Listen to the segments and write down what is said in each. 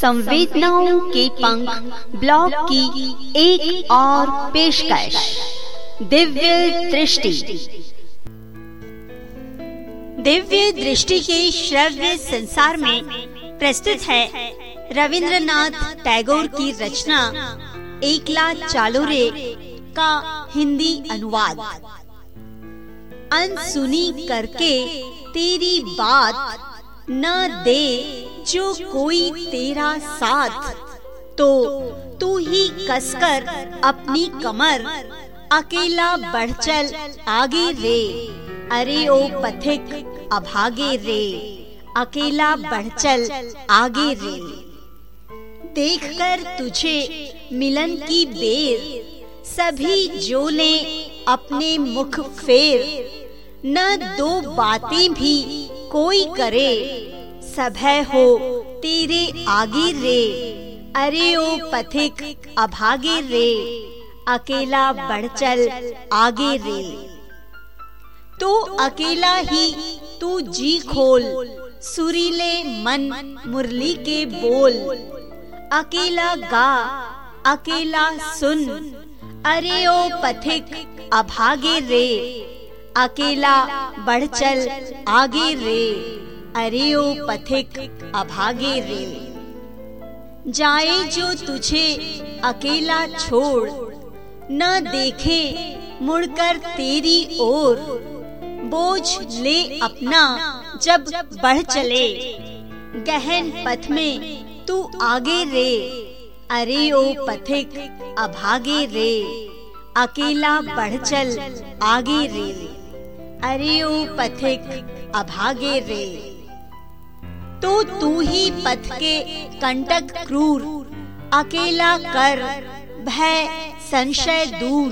संवेदनाओं के पंख ब्लॉग की एक और पेशकश। दिव्य दृष्टि। दिव्य दृष्टि के श्रव्य संसार में प्रस्तुत है रविंद्रनाथ टैगोर की रचना एकला चालोरे का हिंदी अनुवाद। अनसुनी करके तेरी बात न दे जो कोई तेरा साथ तो तू ही कसकर अपनी कमर, अकेला बढ़ चल आगे रे। अरे ओ पथिक, अभागे रे, अकेला बढ़ चल आगे रे। देखकर तुझे मिलन की बेर, सभी जो ले अपने मुख फेर। न दो बातें भी कोई करे सब हो, तेरे आगे रे। अरे ओ पथिक, अभागे रे। अकेला बढ़ चल, आगे रे। तो अकेला ही, तू जी खोल। सुरीले मन, मुरली के बोल। अकेला गा, अकेला सुन। अरे ओ पथिक, अभागे रे। अकेला बढ़ चल, आगे रे। अरे ओ पथिक अभागे रे जाए जो तुझे अकेला छोड़, न देखे मुड़कर तेरी ओर। बोझ ले अपना जब बढ़ चले, गहन पथ में तू आगे रे। अरे ओ पथिक अभागे रे, अकेला बढ़ चल आगे रे। अरे ओ पथिक अभागे रे। तो तू ही पथ के कंटक क्रूर, अकेला कर, भय, संशय दूर।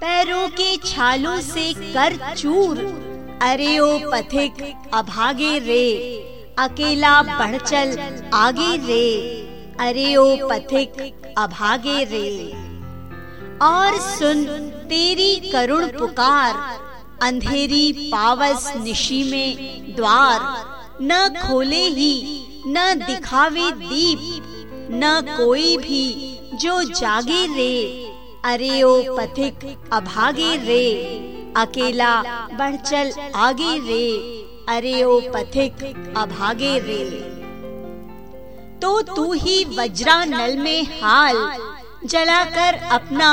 पैरों के छालों से कर चूर, अरे ओ पथिक, अभागे रे, अकेला बढ़ चल आगे रे, अरे ओ पथिक, अभागे रे। और सुन, तेरी करुण पुकार, अंधेरी पावस निशी में द्वार। न खोले ही, न दिखावे दीप, न कोई भी जो जागे रे। अरे ओ पथिक, अभागे रे, अकेला बढ़ चल आगे रे। अरे ओ पथिक, अभागे रे। तो तू ही वज्रा नल में हाल, जलाकर अपना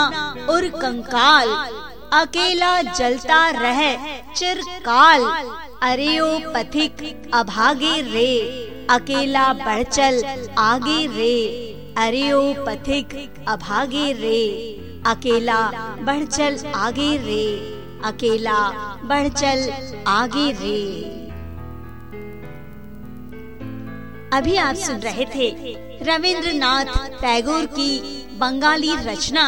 उर कंकाल। अकेला जलता रह चिरकाल अरे ओ पथिक, अभागे रे, अकेला बढ़ चल आगे रे। अरे ओ पथिक, अभागे रे, अकेला बढ़ चल आगे रे। अकेला बढ़ चल आगे रे। अभी आप सुन रहे थे रविंद्रनाथ टैगोर की बंगाली रचना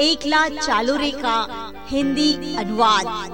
एकला चालोरे का हिंदी अनुवाद।